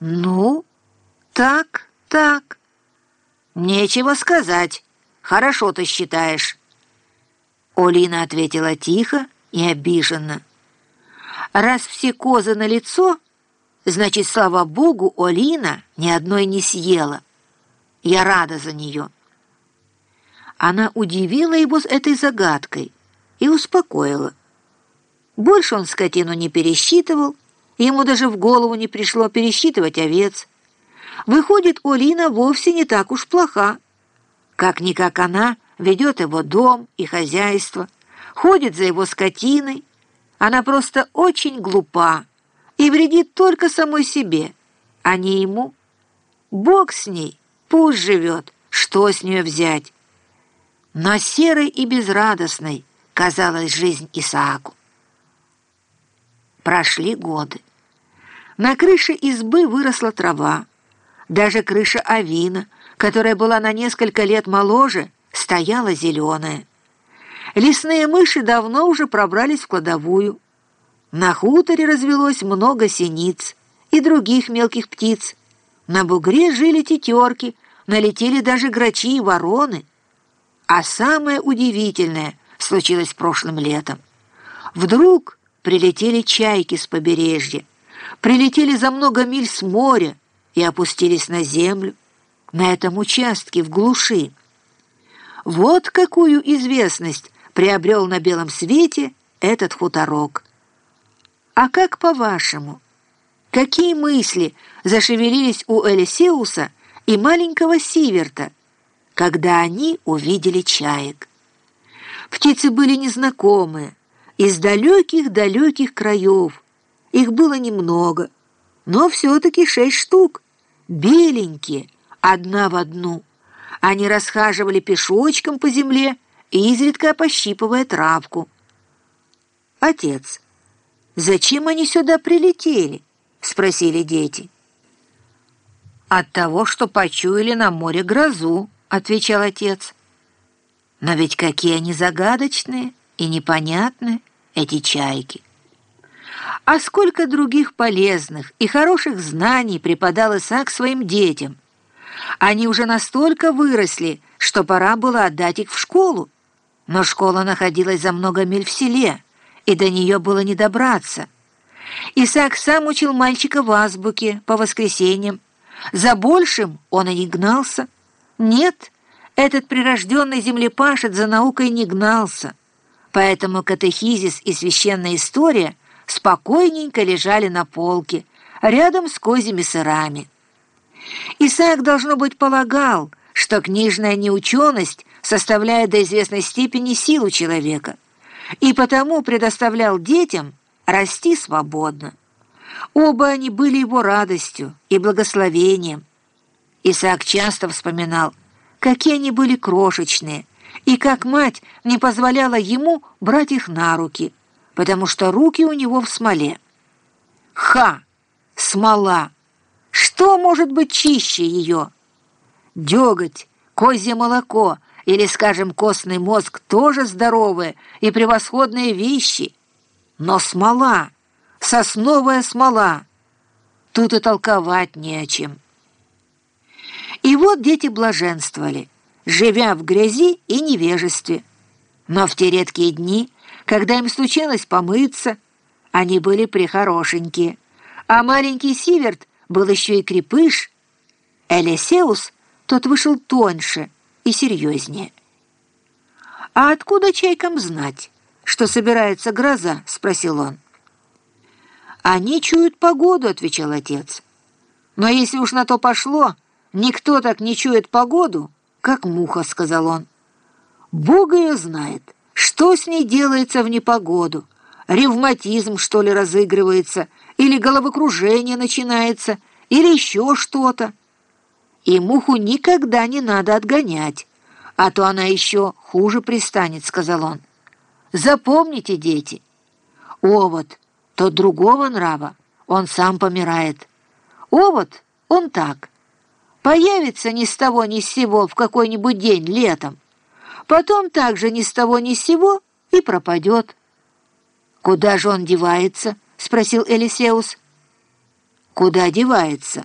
Ну, так, так. Нечего сказать. Хорошо ты считаешь. Олина ответила тихо и обиженно. Раз все козы на лицо, значит, слава богу, Олина ни одной не съела. Я рада за нее. Она удивила его с этой загадкой и успокоила. Больше он скотину не пересчитывал, ему даже в голову не пришло пересчитывать овец. Выходит, Олина вовсе не так уж плоха. Как-никак она ведет его дом и хозяйство, ходит за его скотиной. Она просто очень глупа и вредит только самой себе, а не ему. Бог с ней, пусть живет, что с нее взять. Но серой и безрадостной казалась жизнь Исааку. Прошли годы. На крыше избы выросла трава. Даже крыша авина, которая была на несколько лет моложе, стояла зеленая. Лесные мыши давно уже пробрались в кладовую. На хуторе развелось много синиц и других мелких птиц. На бугре жили тетерки, налетели даже грачи и вороны. А самое удивительное случилось прошлым летом. Вдруг прилетели чайки с побережья, прилетели за много миль с моря и опустились на землю, на этом участке в глуши. Вот какую известность приобрел на белом свете этот хуторок. А как по-вашему, какие мысли зашевелились у Элисеуса и маленького Сиверта, когда они увидели чаек? Птицы были незнакомые, из далеких-далеких краев. Их было немного, но все-таки шесть штук, беленькие, одна в одну. Они расхаживали пешочком по земле, изредка пощипывая травку. «Отец, зачем они сюда прилетели?» — спросили дети. «От того, что почуяли на море грозу», — отвечал отец. «Но ведь какие они загадочные!» И непонятны эти чайки. А сколько других полезных и хороших знаний преподал Исаак своим детям. Они уже настолько выросли, что пора было отдать их в школу. Но школа находилась за много миль в селе, и до нее было не добраться. Исаак сам учил мальчика в азбуке по воскресеньям. За большим он и не гнался. Нет, этот прирожденный землепашец за наукой не гнался. Поэтому катехизис и священная история спокойненько лежали на полке, рядом с козьими сырами. Исаак, должно быть, полагал, что книжная неученость составляет до известной степени силу человека, и потому предоставлял детям расти свободно. Оба они были его радостью и благословением. Исаак часто вспоминал, какие они были крошечные – и как мать не позволяла ему брать их на руки, потому что руки у него в смоле. Ха! Смола! Что может быть чище ее? Деготь, козье молоко или, скажем, костный мозг тоже здоровые и превосходные вещи. Но смола, сосновая смола, тут и толковать не о чем. И вот дети блаженствовали — живя в грязи и невежестве. Но в те редкие дни, когда им случалось помыться, они были прихорошенькие, а маленький Сиверт был еще и крепыш. Элисеус тот вышел тоньше и серьезнее. «А откуда чайкам знать, что собирается гроза?» — спросил он. «Они чуют погоду», — отвечал отец. «Но если уж на то пошло, никто так не чует погоду, как муха», — сказал он. «Бог ее знает, что с ней делается в непогоду. Ревматизм, что ли, разыгрывается, или головокружение начинается, или еще что-то. И муху никогда не надо отгонять, а то она еще хуже пристанет», — сказал он. «Запомните, дети, овод, тот другого нрава, он сам помирает. Овод, он так» появится ни с того ни с сего в какой-нибудь день летом, потом также ни с того ни с сего и пропадет. «Куда же он девается?» — спросил Элисеус. Куда девается?